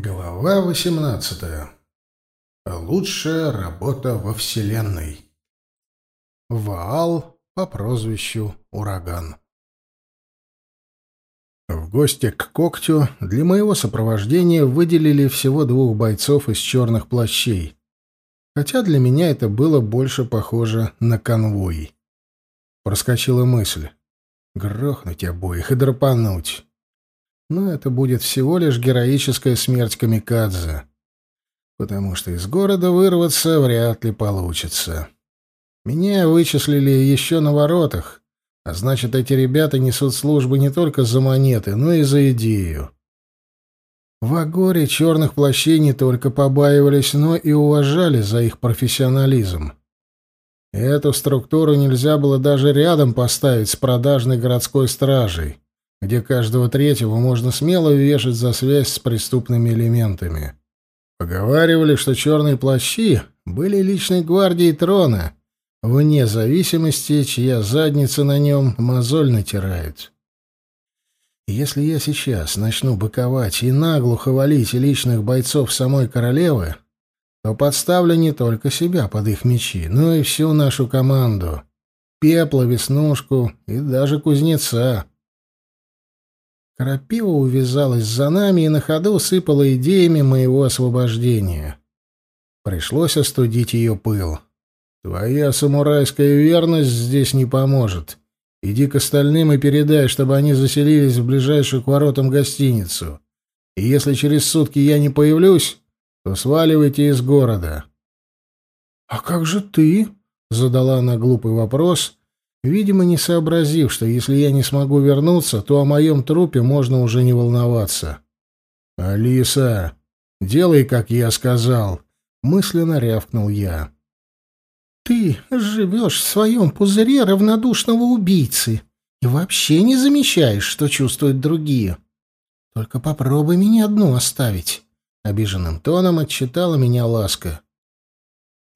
Глава 18. Лучшая работа во Вселенной. Ваал по прозвищу Ураган. В гости к когтю для моего сопровождения выделили всего двух бойцов из черных плащей, хотя для меня это было больше похоже на конвой. Проскочила мысль — грохнуть обоих и драпануть но это будет всего лишь героическая смерть камикадзе, потому что из города вырваться вряд ли получится. Меня вычислили еще на воротах, а значит, эти ребята несут службу не только за монеты, но и за идею. В Агоре черных плащей не только побаивались, но и уважали за их профессионализм. Эту структуру нельзя было даже рядом поставить с продажной городской стражей где каждого третьего можно смело вешать за связь с преступными элементами. Поговаривали, что черные плащи были личной гвардией трона, вне зависимости, чья задница на нем мозоль натирает. Если я сейчас начну быковать и наглухо валить личных бойцов самой королевы, то подставлю не только себя под их мечи, но и всю нашу команду. Пепла, Веснушку и даже Кузнеца. Крапива увязалась за нами и на ходу сыпала идеями моего освобождения. Пришлось остудить ее пыл. «Твоя самурайская верность здесь не поможет. Иди к остальным и передай, чтобы они заселились в ближайшую к воротам гостиницу. И если через сутки я не появлюсь, то сваливайте из города». «А как же ты?» — задала она глупый вопрос, видимо, не сообразив, что если я не смогу вернуться, то о моем трупе можно уже не волноваться. «Алиса, делай, как я сказал», — мысленно рявкнул я. «Ты живешь в своем пузыре равнодушного убийцы и вообще не замечаешь, что чувствуют другие. Только попробуй меня одну оставить», — обиженным тоном отчитала меня Ласка.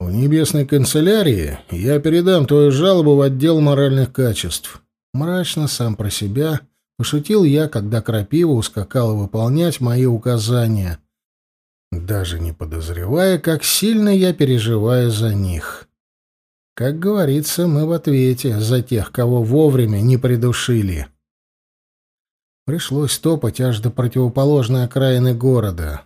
В небесной канцелярии я передам твою жалобу в отдел моральных качеств. Мрачно сам про себя пошутил я, когда Крапива ускакала выполнять мои указания, даже не подозревая, как сильно я переживаю за них. Как говорится, мы в ответе за тех, кого вовремя не придушили. Пришлось топать аж до противоположной окраины города.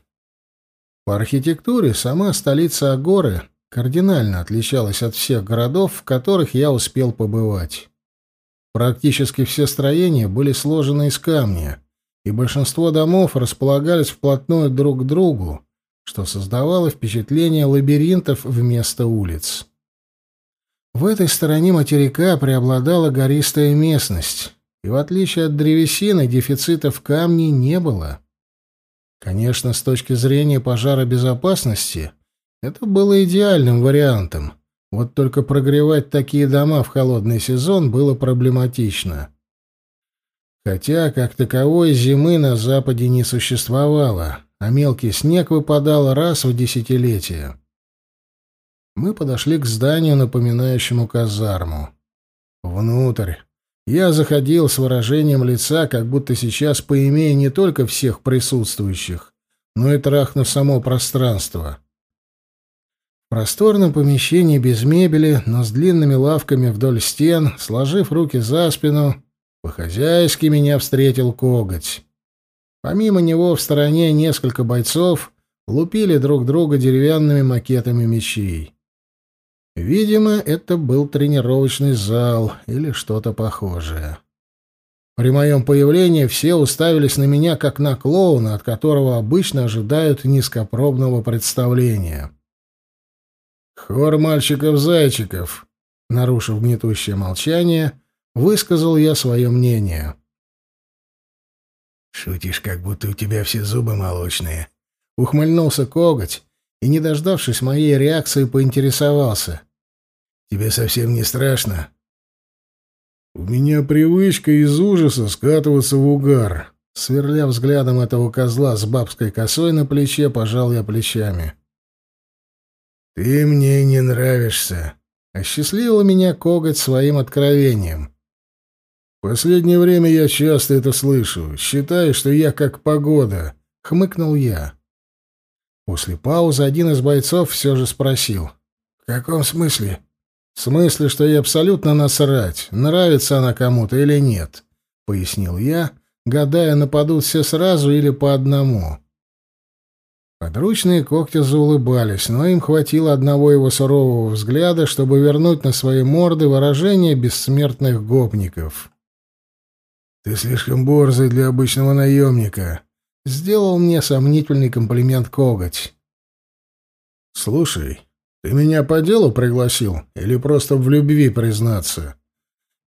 По архитектуре сама столица Агоры — кардинально отличалась от всех городов, в которых я успел побывать. Практически все строения были сложены из камня, и большинство домов располагались вплотную друг к другу, что создавало впечатление лабиринтов вместо улиц. В этой стороне материка преобладала гористая местность, и в отличие от древесины дефицита в камне не было. Конечно, с точки зрения пожаробезопасности — это было идеальным вариантом. Вот только прогревать такие дома в холодный сезон было проблематично. Хотя, как таковой, зимы на западе не существовало, а мелкий снег выпадал раз в десятилетие. Мы подошли к зданию, напоминающему казарму. Внутрь. Я заходил с выражением лица, как будто сейчас поимею не только всех присутствующих, но и трахну само пространство. В просторном помещении без мебели, но с длинными лавками вдоль стен, сложив руки за спину, по-хозяйски меня встретил коготь. Помимо него в стороне несколько бойцов лупили друг друга деревянными макетами мечей. Видимо, это был тренировочный зал или что-то похожее. При моем появлении все уставились на меня, как на клоуна, от которого обычно ожидают низкопробного представления. «Хор мальчиков-зайчиков», — нарушив гнетущее молчание, высказал я свое мнение. «Шутишь, как будто у тебя все зубы молочные», — ухмыльнулся коготь и, не дождавшись моей реакции, поинтересовался. «Тебе совсем не страшно?» «У меня привычка из ужаса скатываться в угар», — сверля взглядом этого козла с бабской косой на плече, пожал я плечами. «Ты мне не нравишься», — осчастливил меня коготь своим откровением. «В последнее время я часто это слышу. Считай, что я как погода», — хмыкнул я. После паузы один из бойцов все же спросил. «В каком смысле?» «В смысле, что ей абсолютно насрать, нравится она кому-то или нет», — пояснил я, гадая, нападут все сразу или по одному. Подручные когти заулыбались, но им хватило одного его сурового взгляда, чтобы вернуть на свои морды выражение бессмертных гопников. «Ты слишком борзый для обычного наемника», — сделал мне сомнительный комплимент коготь. «Слушай, ты меня по делу пригласил или просто в любви признаться?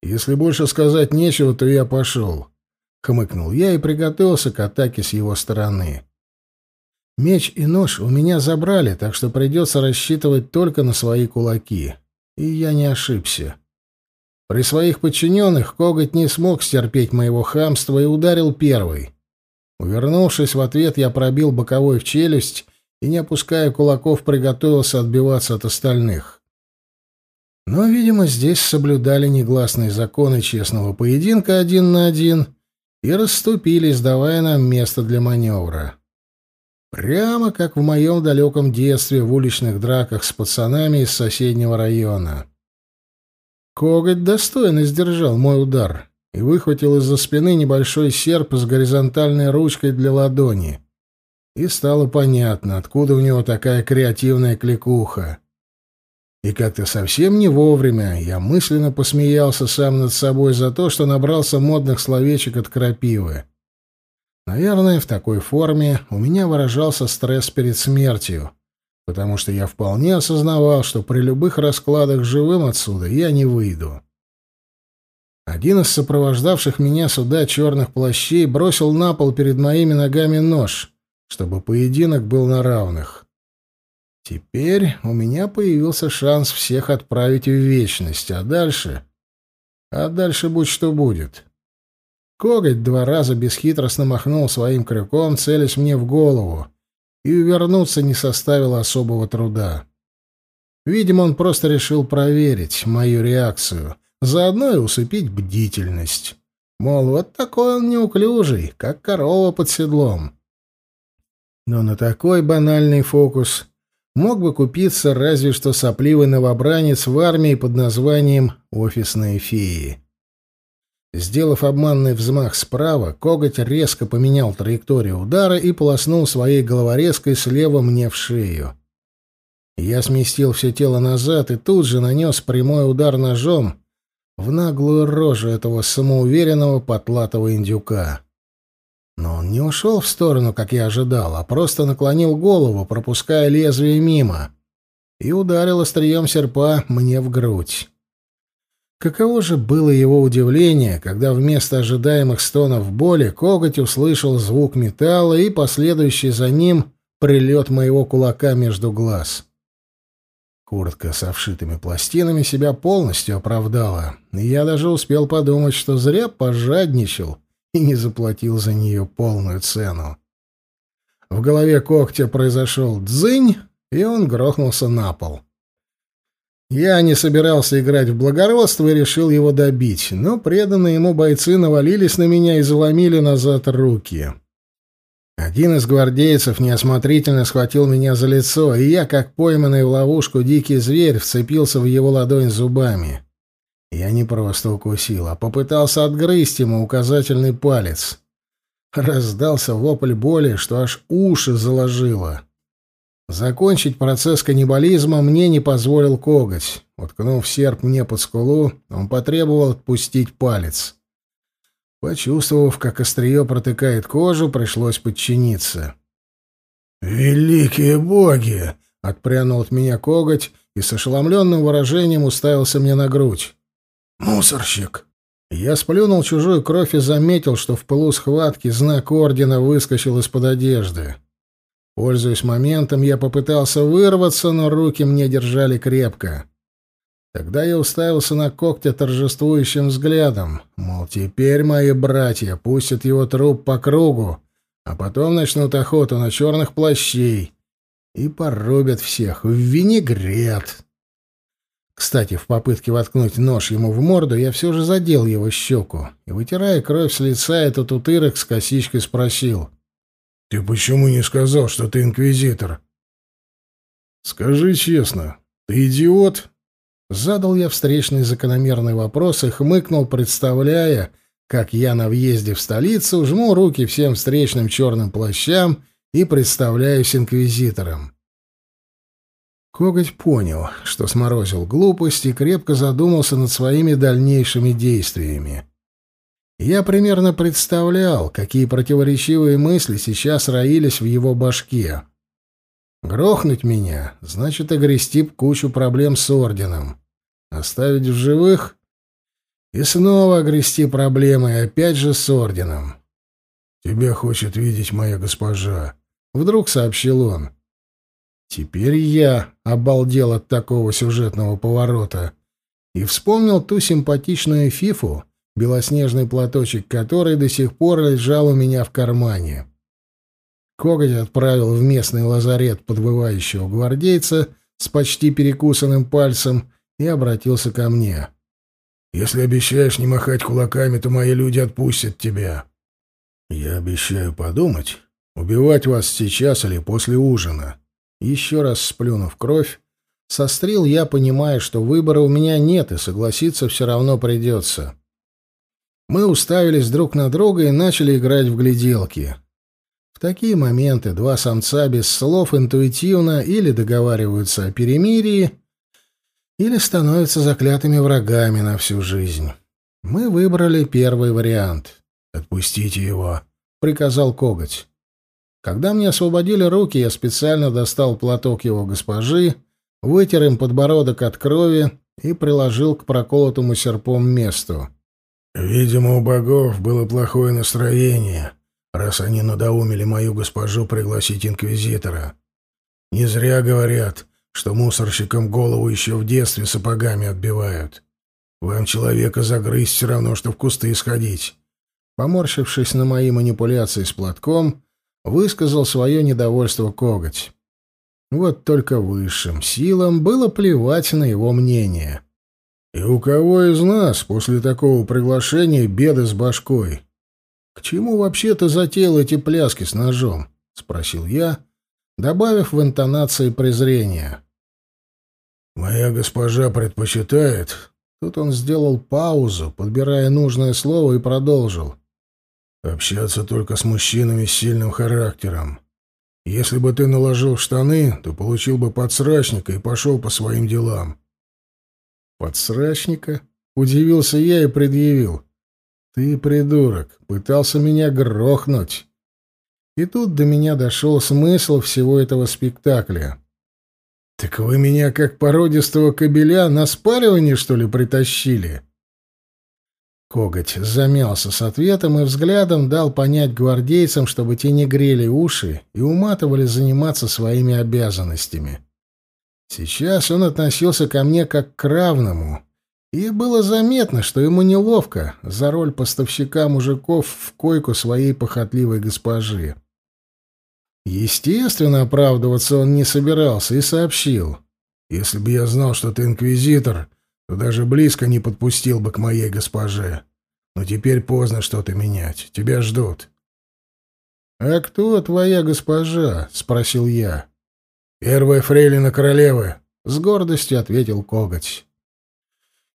Если больше сказать нечего, то я пошел», — хмыкнул я и приготовился к атаке с его стороны. Меч и нож у меня забрали, так что придется рассчитывать только на свои кулаки. И я не ошибся. При своих подчиненных коготь не смог стерпеть моего хамства и ударил первый. Увернувшись в ответ, я пробил боковой в челюсть и, не опуская кулаков, приготовился отбиваться от остальных. Но, видимо, здесь соблюдали негласные законы честного поединка один на один и расступились, давая нам место для маневра. Прямо как в моем далеком детстве в уличных драках с пацанами из соседнего района. Коготь достойно сдержал мой удар и выхватил из-за спины небольшой серп с горизонтальной ручкой для ладони. И стало понятно, откуда у него такая креативная кликуха. И как-то совсем не вовремя я мысленно посмеялся сам над собой за то, что набрался модных словечек от крапивы. Наверное, в такой форме у меня выражался стресс перед смертью, потому что я вполне осознавал, что при любых раскладах живым отсюда я не выйду. Один из сопровождавших меня сюда черных плащей бросил на пол перед моими ногами нож, чтобы поединок был на равных. Теперь у меня появился шанс всех отправить в вечность, а дальше... А дальше будь что будет. Коготь два раза бесхитростно махнул своим крюком, целясь мне в голову, и увернуться не составило особого труда. Видимо, он просто решил проверить мою реакцию, заодно и усыпить бдительность. Мол, вот такой он неуклюжий, как корова под седлом. Но на такой банальный фокус мог бы купиться разве что сопливый новобранец в армии под названием «Офисные феи». Сделав обманный взмах справа, коготь резко поменял траекторию удара и полоснул своей головорезкой слева мне в шею. Я сместил все тело назад и тут же нанес прямой удар ножом в наглую рожу этого самоуверенного потлатого индюка. Но он не ушел в сторону, как я ожидал, а просто наклонил голову, пропуская лезвие мимо, и ударил острием серпа мне в грудь. Каково же было его удивление, когда вместо ожидаемых стонов боли коготь услышал звук металла и последующий за ним прилет моего кулака между глаз. Куртка с овшитыми пластинами себя полностью оправдала, и я даже успел подумать, что зря пожадничал и не заплатил за нее полную цену. В голове когтя произошел дзынь, и он грохнулся на пол. — я не собирался играть в благородство и решил его добить, но преданные ему бойцы навалились на меня и заломили назад руки. Один из гвардейцев неосмотрительно схватил меня за лицо, и я, как пойманный в ловушку дикий зверь, вцепился в его ладонь зубами. Я не просто укусил, а попытался отгрызть ему указательный палец. Раздался вопль боли, что аж уши заложило. Закончить процесс каннибализма мне не позволил коготь. Уткнув серп мне под скулу, он потребовал отпустить палец. Почувствовав, как острие протыкает кожу, пришлось подчиниться. «Великие боги!» — отпрянул от меня коготь и с ошеломленным выражением уставился мне на грудь. «Мусорщик!» Я сплюнул чужую кровь и заметил, что в пылу схватки знак ордена выскочил из-под одежды. Пользуясь моментом, я попытался вырваться, но руки мне держали крепко. Тогда я уставился на когтя торжествующим взглядом, мол, теперь мои братья пустят его труп по кругу, а потом начнут охоту на черных плащей и порубят всех в винегрет. Кстати, в попытке воткнуть нож ему в морду, я все же задел его щеку и, вытирая кровь с лица, этот утырок с косичкой спросил — «Ты почему не сказал, что ты инквизитор? Скажи честно, ты идиот? Задал я встречный закономерный вопрос и хмыкнул, представляя, как я на въезде в столицу жму руки всем встречным черным плащам и представляюсь инквизитором. Коготь понял, что сморозил глупость и крепко задумался над своими дальнейшими действиями. Я примерно представлял, какие противоречивые мысли сейчас роились в его башке. Грохнуть меня — значит огрести кучу проблем с орденом. Оставить в живых — и снова огрести проблемы, опять же с орденом. «Тебя хочет видеть моя госпожа», — вдруг сообщил он. Теперь я обалдел от такого сюжетного поворота и вспомнил ту симпатичную фифу, белоснежный платочек которой до сих пор лежал у меня в кармане. Коготь отправил в местный лазарет подвывающего гвардейца с почти перекусанным пальцем и обратился ко мне. «Если обещаешь не махать кулаками, то мои люди отпустят тебя». «Я обещаю подумать, убивать вас сейчас или после ужина». Еще раз сплюнув кровь, сострил я, понимая, что выбора у меня нет, и согласиться все равно придется. Мы уставились друг на друга и начали играть в гляделки. В такие моменты два самца без слов интуитивно или договариваются о перемирии, или становятся заклятыми врагами на всю жизнь. Мы выбрали первый вариант. «Отпустите его», — приказал коготь. Когда мне освободили руки, я специально достал платок его госпожи, вытер им подбородок от крови и приложил к проколотому серпом месту. «Видимо, у богов было плохое настроение», раз они надоумили мою госпожу пригласить инквизитора. Не зря говорят, что мусорщикам голову еще в детстве сапогами отбивают. Вам человека загрызть все равно, что в кусты сходить. Поморщившись на мои манипуляции с платком, высказал свое недовольство коготь. Вот только высшим силам было плевать на его мнение. «И у кого из нас после такого приглашения беды с башкой?» «К чему вообще ты затеял эти пляски с ножом?» — спросил я, добавив в интонации презрения. «Моя госпожа предпочитает...» Тут он сделал паузу, подбирая нужное слово, и продолжил. «Общаться только с мужчинами с сильным характером. Если бы ты наложил штаны, то получил бы подсрачника и пошел по своим делам». «Подсрачника?» — удивился я и предъявил. «Ты, придурок, пытался меня грохнуть». И тут до меня дошел смысл всего этого спектакля. «Так вы меня, как породистого кобеля, на спаривание, что ли, притащили?» Коготь замялся с ответом и взглядом дал понять гвардейцам, чтобы те не грели уши и уматывали заниматься своими обязанностями. Сейчас он относился ко мне как к равному, и было заметно, что ему неловко за роль поставщика мужиков в койку своей похотливой госпожи. Естественно, оправдываться он не собирался и сообщил. «Если бы я знал, что ты инквизитор, то даже близко не подпустил бы к моей госпоже. Но теперь поздно что-то менять. Тебя ждут». «А кто твоя госпожа?» — спросил я. «Первая фрейлина королевы», — с гордостью ответил коготь.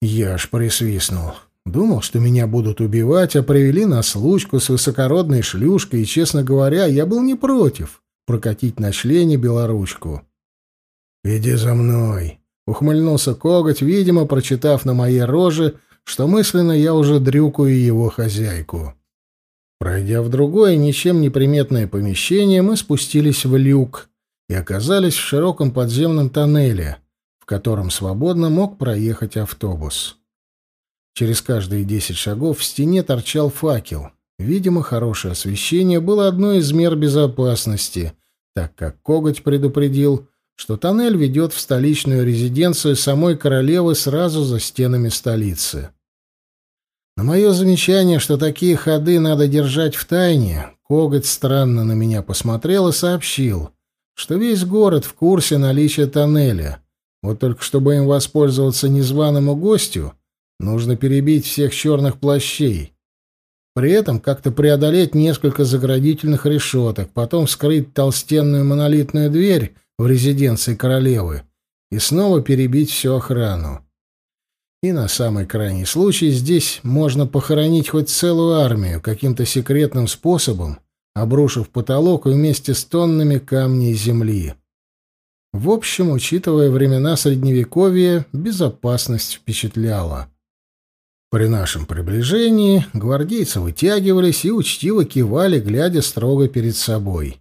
Я аж присвистнул. Думал, что меня будут убивать, а привели на случку с высокородной шлюшкой, и, честно говоря, я был не против прокатить на члене белоручку. «Иди за мной», — ухмыльнулся коготь, видимо, прочитав на моей роже, что мысленно я уже дрюкаю его хозяйку. Пройдя в другое, ничем не приметное помещение, мы спустились в люк и оказались в широком подземном тоннеле — в котором свободно мог проехать автобус. Через каждые десять шагов в стене торчал факел. Видимо, хорошее освещение было одной из мер безопасности, так как Коготь предупредил, что тоннель ведет в столичную резиденцию самой королевы сразу за стенами столицы. На мое замечание, что такие ходы надо держать в тайне, Коготь странно на меня посмотрел и сообщил, что весь город в курсе наличия тоннеля, вот только чтобы им воспользоваться незваному гостю, нужно перебить всех черных плащей. При этом как-то преодолеть несколько заградительных решеток, потом вскрыть толстенную монолитную дверь в резиденции королевы и снова перебить всю охрану. И на самый крайний случай здесь можно похоронить хоть целую армию каким-то секретным способом, обрушив потолок вместе с тоннами камней земли. В общем, учитывая времена Средневековья, безопасность впечатляла. При нашем приближении гвардейцы вытягивались и учтиво кивали, глядя строго перед собой.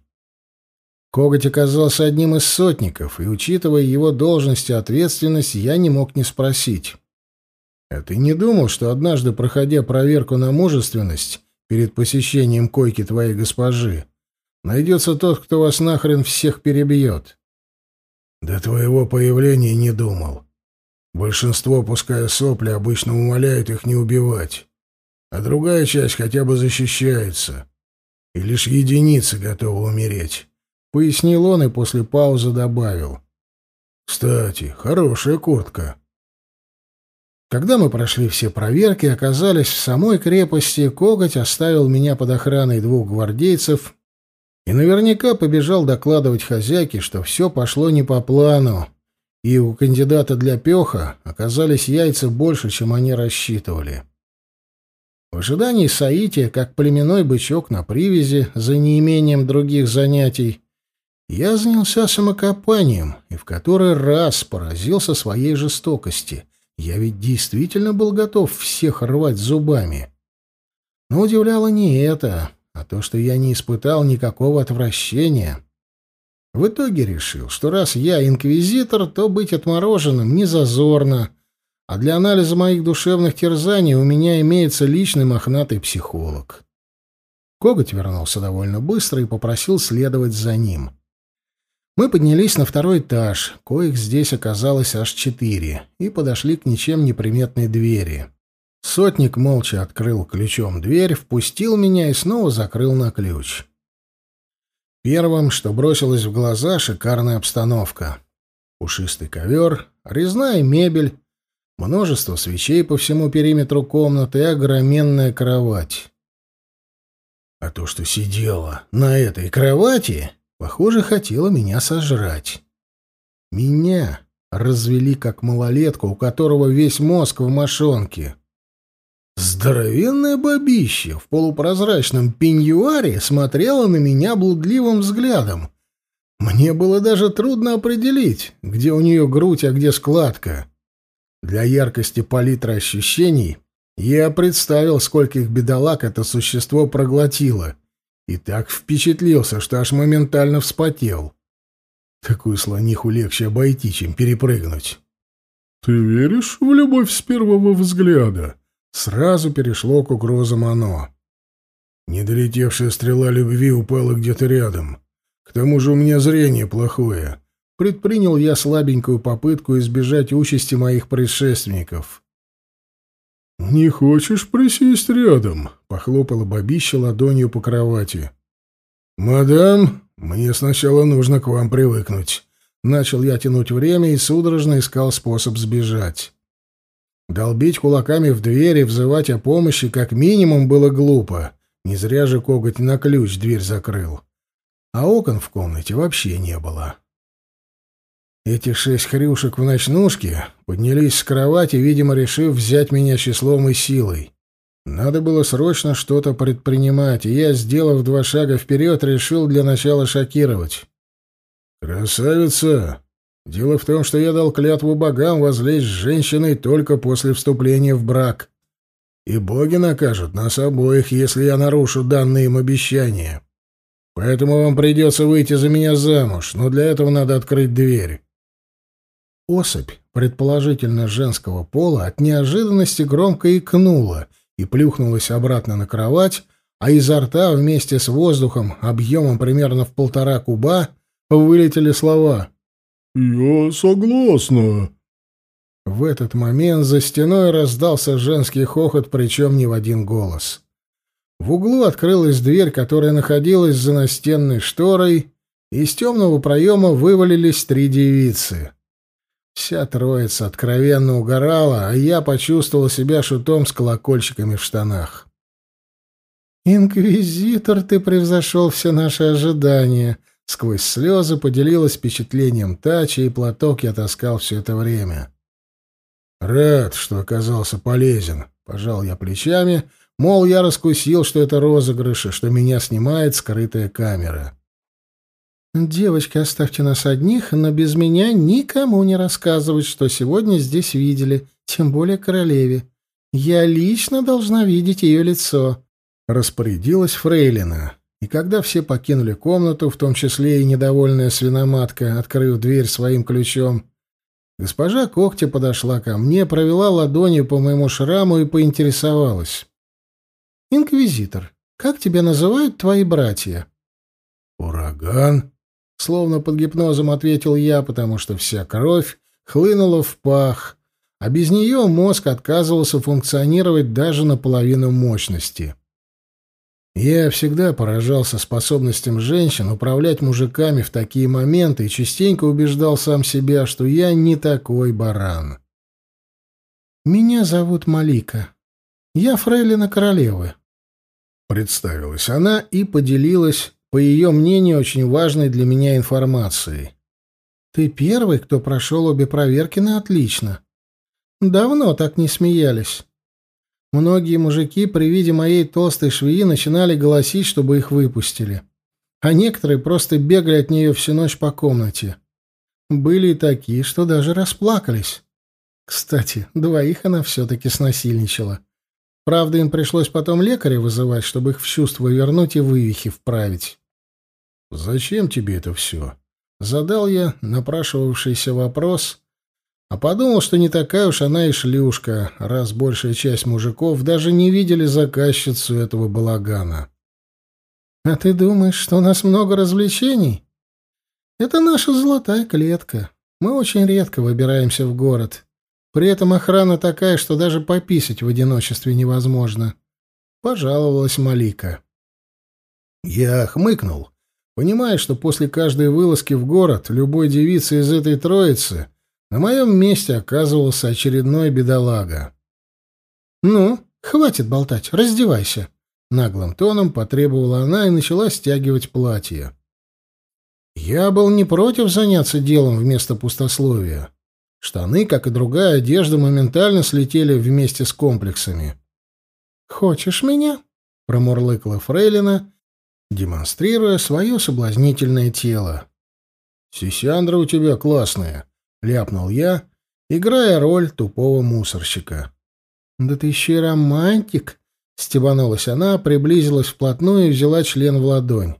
Коготь оказался одним из сотников, и, учитывая его должность и ответственность, я не мог не спросить. А ты не думал, что однажды, проходя проверку на мужественность перед посещением койки твоей госпожи, найдется тот, кто вас нахрен всех перебьет? До твоего появления не думал. Большинство, пуская сопли, обычно умоляют их не убивать, а другая часть хотя бы защищается. И лишь единицы готовы умереть. Пояснил он и после паузы добавил. «Кстати, хорошая куртка». Когда мы прошли все проверки и оказались в самой крепости, Коготь оставил меня под охраной двух гвардейцев и наверняка побежал докладывать хозяйке, что все пошло не по плану, и у кандидата для пеха оказались яйца больше, чем они рассчитывали. В ожидании соития, как племенной бычок на привязи, за неимением других занятий, я занялся самокопанием и в который раз поразился своей жестокости — я ведь действительно был готов всех рвать зубами. Но удивляло не это, а то, что я не испытал никакого отвращения. В итоге решил, что раз я инквизитор, то быть отмороженным не зазорно, а для анализа моих душевных терзаний у меня имеется личный мохнатый психолог. Коготь вернулся довольно быстро и попросил следовать за ним. Мы поднялись на второй этаж, коих здесь оказалось аж четыре, и подошли к ничем не приметной двери. Сотник молча открыл ключом дверь, впустил меня и снова закрыл на ключ. Первым, что бросилось в глаза, шикарная обстановка. Пушистый ковер, резная мебель, множество свечей по всему периметру комнаты и огроменная кровать. А то, что сидела на этой кровати, Похоже, хотела меня сожрать. Меня развели как малолетку, у которого весь мозг в мошонке. Здоровенное бабище в полупрозрачном пеньюаре смотрела на меня блудливым взглядом. Мне было даже трудно определить, где у нее грудь, а где складка. Для яркости палитры ощущений я представил, скольких бедолаг это существо проглотило — и так впечатлился, что аж моментально вспотел. Такую слониху легче обойти, чем перепрыгнуть. «Ты веришь в любовь с первого взгляда?» Сразу перешло к угрозам оно. Недолетевшая стрела любви упала где-то рядом. К тому же у меня зрение плохое. Предпринял я слабенькую попытку избежать участи моих предшественников. «Не хочешь присесть рядом?» — похлопала бабища ладонью по кровати. «Мадам, мне сначала нужно к вам привыкнуть». Начал я тянуть время и судорожно искал способ сбежать. Долбить кулаками в дверь и взывать о помощи как минимум было глупо. Не зря же коготь на ключ дверь закрыл. А окон в комнате вообще не было. Эти шесть хрюшек в ночнушке поднялись с кровати, видимо, решив взять меня числом и силой. Надо было срочно что-то предпринимать, и я, сделав два шага вперед, решил для начала шокировать. «Красавица! Дело в том, что я дал клятву богам возлезть с женщиной только после вступления в брак. И боги накажут нас обоих, если я нарушу данные им обещания. Поэтому вам придется выйти за меня замуж, но для этого надо открыть дверь». Особь, предположительно женского пола, от неожиданности громко икнула и плюхнулась обратно на кровать, а изо рта вместе с воздухом объемом примерно в полтора куба вылетели слова «Я согласна». В этот момент за стеной раздался женский хохот, причем не в один голос. В углу открылась дверь, которая находилась за настенной шторой, и из темного проема вывалились три девицы. Вся троица откровенно угорала, а я почувствовал себя шутом с колокольчиками в штанах. «Инквизитор, ты превзошел все наши ожидания», — Сквозь слезы поделилась впечатлением та, чей платок я таскал все это время. «Рад, что оказался полезен», — пожал я плечами, мол, я раскусил, что это розыгрыш, и что меня снимает скрытая камера. «Девочки, оставьте нас одних, но без меня никому не рассказывать, что сегодня здесь видели, тем более королеве. Я лично должна видеть ее лицо», — распорядилась Фрейлина. И когда все покинули комнату, в том числе и недовольная свиноматка, открыв дверь своим ключом, госпожа Когти подошла ко мне, провела ладонью по моему шраму и поинтересовалась. «Инквизитор, как тебя называют твои братья?» «Ураган», — словно под гипнозом ответил я, потому что вся кровь хлынула в пах, а без нее мозг отказывался функционировать даже наполовину мощности. Я всегда поражался способностям женщин управлять мужиками в такие моменты и частенько убеждал сам себя, что я не такой баран. «Меня зовут Малика. Я фрейлина королевы», — представилась она и поделилась, по ее мнению, очень важной для меня информацией. «Ты первый, кто прошел обе проверки на отлично. Давно так не смеялись». Многие мужики при виде моей толстой швеи начинали голосить, чтобы их выпустили. А некоторые просто бегали от нее всю ночь по комнате. Были и такие, что даже расплакались. Кстати, двоих она все-таки снасильничала. Правда, им пришлось потом лекаря вызывать, чтобы их в чувство вернуть и вывихи вправить. «Зачем тебе это все?» Задал я напрашивавшийся вопрос, а подумал, что не такая уж она и шлюшка, раз большая часть мужиков даже не видели заказчицу этого балагана. «А ты думаешь, что у нас много развлечений?» «Это наша золотая клетка. Мы очень редко выбираемся в город. При этом охрана такая, что даже пописать в одиночестве невозможно», — пожаловалась Малика. Я хмыкнул, понимая, что после каждой вылазки в город любой девице из этой троицы — на моем месте оказывался очередной бедолага. «Ну, хватит болтать, раздевайся», — наглым тоном потребовала она и начала стягивать платье. Я был не против заняться делом вместо пустословия. Штаны, как и другая одежда, моментально слетели вместе с комплексами. «Хочешь меня?» — промурлыкала Фрейлина, демонстрируя свое соблазнительное тело. «Сисяндра у тебя классная», — ляпнул я, играя роль тупого мусорщика. «Да ты еще и романтик!» — стебанулась она, приблизилась вплотную и взяла член в ладонь.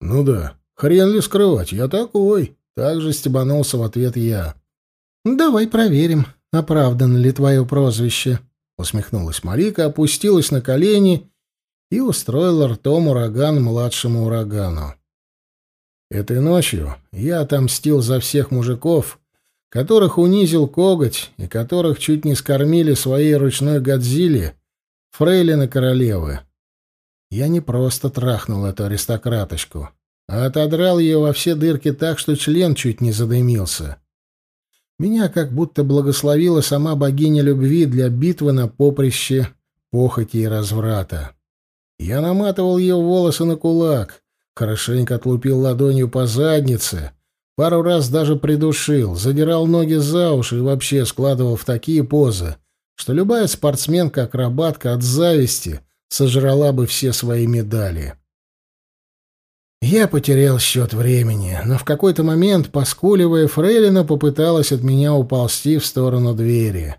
«Ну да, хрен ли скрывать, я такой!» — также стебанулся в ответ я. «Давай проверим, оправдано ли твое прозвище», — усмехнулась Марика, опустилась на колени и устроила ртом ураган младшему урагану. Этой ночью я отомстил за всех мужиков, которых унизил коготь и которых чуть не скормили своей ручной Годзилле, фрейлины королевы. Я не просто трахнул эту аристократочку, а отодрал ее во все дырки так, что член чуть не задымился. Меня как будто благословила сама богиня любви для битвы на поприще похоти и разврата. Я наматывал ее волосы на кулак, хорошенько отлупил ладонью по заднице — Пару раз даже придушил, задирал ноги за уши и вообще складывал в такие позы, что любая спортсменка-акробатка от зависти сожрала бы все свои медали. Я потерял счет времени, но в какой-то момент, поскуливая, Фрейлина попыталась от меня уползти в сторону двери.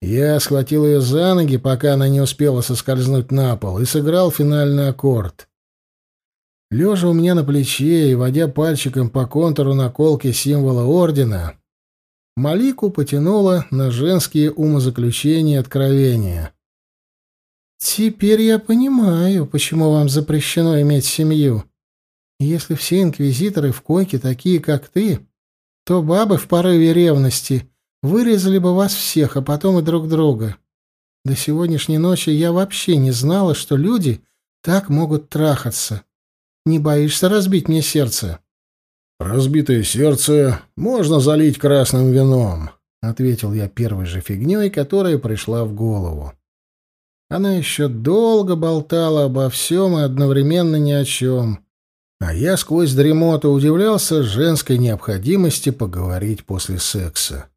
Я схватил ее за ноги, пока она не успела соскользнуть на пол, и сыграл финальный аккорд. Лежа у меня на плече и водя пальчиком по контуру наколки символа ордена, Малику потянула на женские умозаключения и откровения. «Теперь я понимаю, почему вам запрещено иметь семью. Если все инквизиторы в койке такие, как ты, то бабы в порыве ревности вырезали бы вас всех, а потом и друг друга. До сегодняшней ночи я вообще не знала, что люди так могут трахаться. Не боишься разбить мне сердце?» «Разбитое сердце можно залить красным вином», — ответил я первой же фигней, которая пришла в голову. Она еще долго болтала обо всем и одновременно ни о чем. А я сквозь дремоту удивлялся женской необходимости поговорить после секса.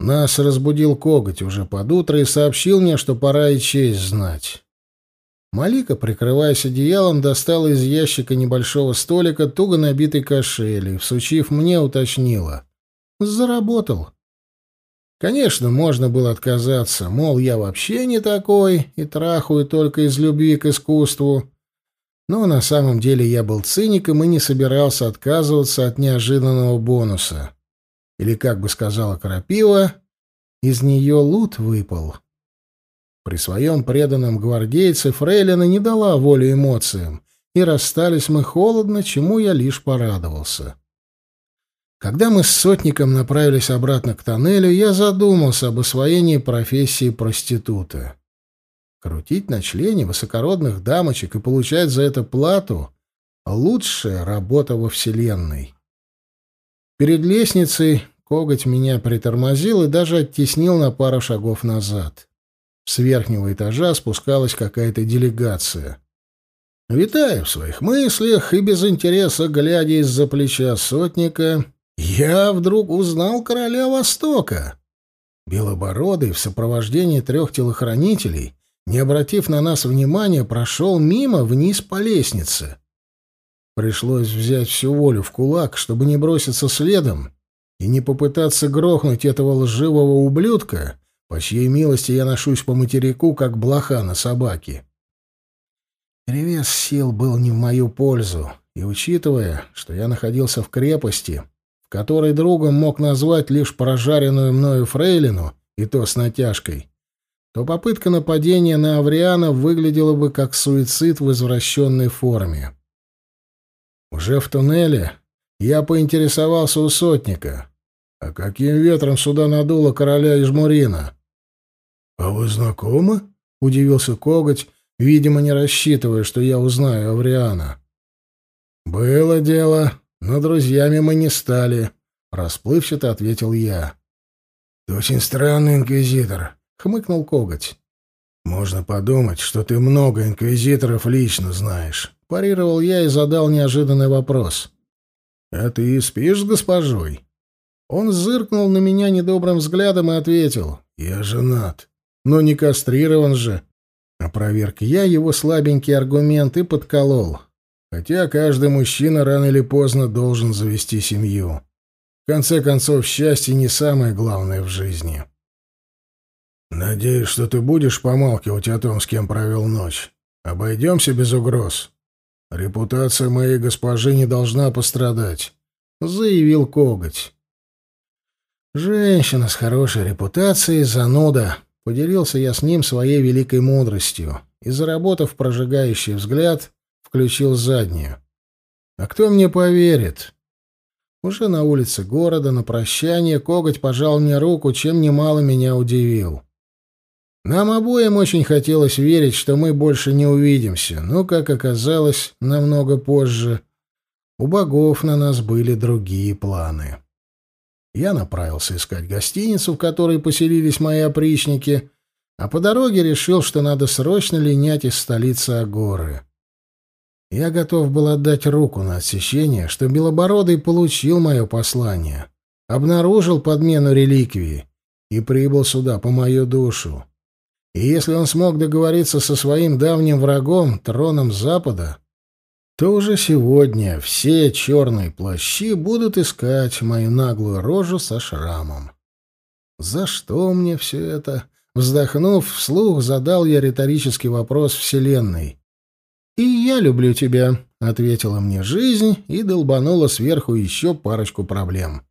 Нас разбудил коготь уже под утро и сообщил мне, что пора и честь знать. Малика, прикрываясь одеялом, достала из ящика небольшого столика туго набитый кошель и, всучив мне, уточнила. «Заработал». Конечно, можно было отказаться, мол, я вообще не такой и трахаю только из любви к искусству. Но на самом деле я был циником и не собирался отказываться от неожиданного бонуса. Или, как бы сказала Крапива, из нее лут выпал. При своем преданном гвардейце Фрейлина не дала воли эмоциям, и расстались мы холодно, чему я лишь порадовался. Когда мы с сотником направились обратно к тоннелю, я задумался об освоении профессии проститута. Крутить на члене высокородных дамочек и получать за это плату — лучшая работа во Вселенной. Перед лестницей коготь меня притормозил и даже оттеснил на пару шагов назад. С верхнего этажа спускалась какая-то делегация. Витая в своих мыслях и без интереса, глядя из-за плеча сотника, я вдруг узнал короля Востока. Белобородый в сопровождении трех телохранителей, не обратив на нас внимания, прошел мимо вниз по лестнице. Пришлось взять всю волю в кулак, чтобы не броситься следом и не попытаться грохнуть этого лживого ублюдка, по чьей милости я ношусь по материку, как блоха на собаке. Перевес сил был не в мою пользу, и, учитывая, что я находился в крепости, который другом мог назвать лишь прожаренную мною фрейлину, и то с натяжкой, то попытка нападения на Авриана выглядела бы как суицид в извращенной форме. Уже в туннеле я поинтересовался у сотника, а каким ветром сюда надуло короля Ижмурина? — А вы знакомы? — удивился коготь, видимо, не рассчитывая, что я узнаю Авриана. — Было дело, но друзьями мы не стали, — расплывчато ответил я. — Ты очень странный инквизитор, — хмыкнул коготь. — Можно подумать, что ты много инквизиторов лично знаешь, — парировал я и задал неожиданный вопрос. — А ты спишь с госпожой? Он зыркнул на меня недобрым взглядом и ответил. — Я женат. Но не кастрирован же. Опроверг я его слабенький аргумент и подколол. Хотя каждый мужчина рано или поздно должен завести семью. В конце концов, счастье не самое главное в жизни. Надеюсь, что ты будешь помалкивать о том, с кем провел ночь. Обойдемся без угроз. Репутация моей госпожи не должна пострадать, — заявил коготь. Женщина с хорошей репутацией — зануда. Поделился я с ним своей великой мудростью и, заработав прожигающий взгляд, включил заднюю. А кто мне поверит? Уже на улице города на прощание коготь пожал мне руку, чем немало меня удивил. Нам обоим очень хотелось верить, что мы больше не увидимся, но, как оказалось, намного позже у богов на нас были другие планы. Я направился искать гостиницу, в которой поселились мои опричники, а по дороге решил, что надо срочно линять из столицы Агоры. Я готов был отдать руку на отсечение, что Белобородый получил мое послание, обнаружил подмену реликвии и прибыл сюда по мою душу. И если он смог договориться со своим давним врагом, троном Запада, то уже сегодня все черные плащи будут искать мою наглую рожу со шрамом. За что мне все это? Вздохнув, вслух задал я риторический вопрос Вселенной. «И я люблю тебя», — ответила мне жизнь и долбанула сверху еще парочку проблем.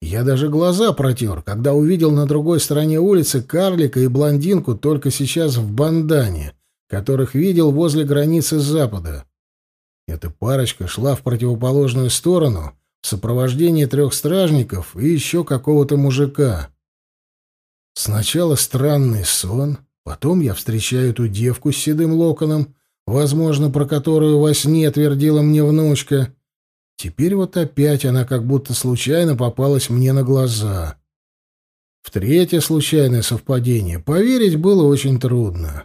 Я даже глаза протер, когда увидел на другой стороне улицы карлика и блондинку только сейчас в бандане, которых видел возле границы Запада. Эта парочка шла в противоположную сторону в сопровождении трех стражников и еще какого-то мужика. Сначала странный сон, потом я встречаю эту девку с седым локоном, возможно, про которую во сне твердила мне внучка. Теперь вот опять она как будто случайно попалась мне на глаза. В третье случайное совпадение поверить было очень трудно.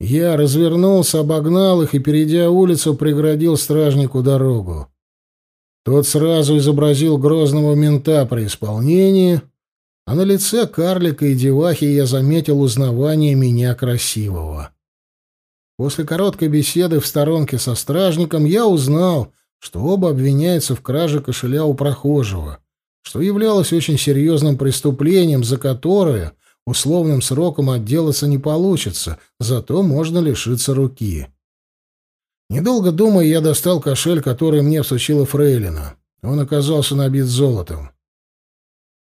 Я развернулся, обогнал их и, перейдя улицу, преградил стражнику дорогу. Тот сразу изобразил грозного мента при исполнении, а на лице карлика и девахи я заметил узнавание меня красивого. После короткой беседы в сторонке со стражником я узнал, что оба обвиняются в краже кошеля у прохожего, что являлось очень серьезным преступлением, за которое условным сроком отделаться не получится, зато можно лишиться руки. Недолго думая, я достал кошель, который мне всучила Фрейлина. Он оказался набит золотом.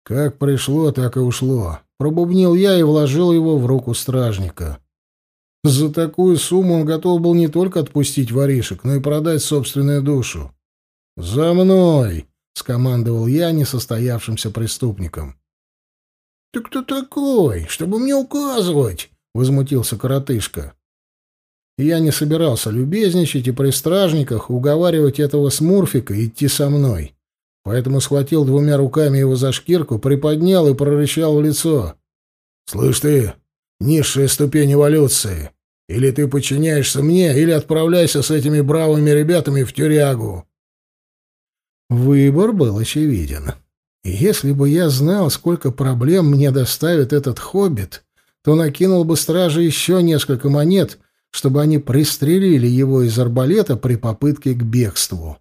Как пришло, так и ушло. Пробубнил я и вложил его в руку стражника. За такую сумму он готов был не только отпустить воришек, но и продать собственную душу. «За мной!» — скомандовал я несостоявшимся преступником. «Ты кто такой, чтобы мне указывать?» — возмутился коротышка. Я не собирался любезничать и при стражниках уговаривать этого смурфика идти со мной поэтому схватил двумя руками его за шкирку, приподнял и прорычал в лицо. «Слышь ты, низшая ступень эволюции, или ты подчиняешься мне, или отправляйся с этими бравыми ребятами в тюрягу». Выбор был очевиден. И если бы я знал, сколько проблем мне доставит этот хоббит, то накинул бы страже еще несколько монет, чтобы они пристрелили его из арбалета при попытке к бегству.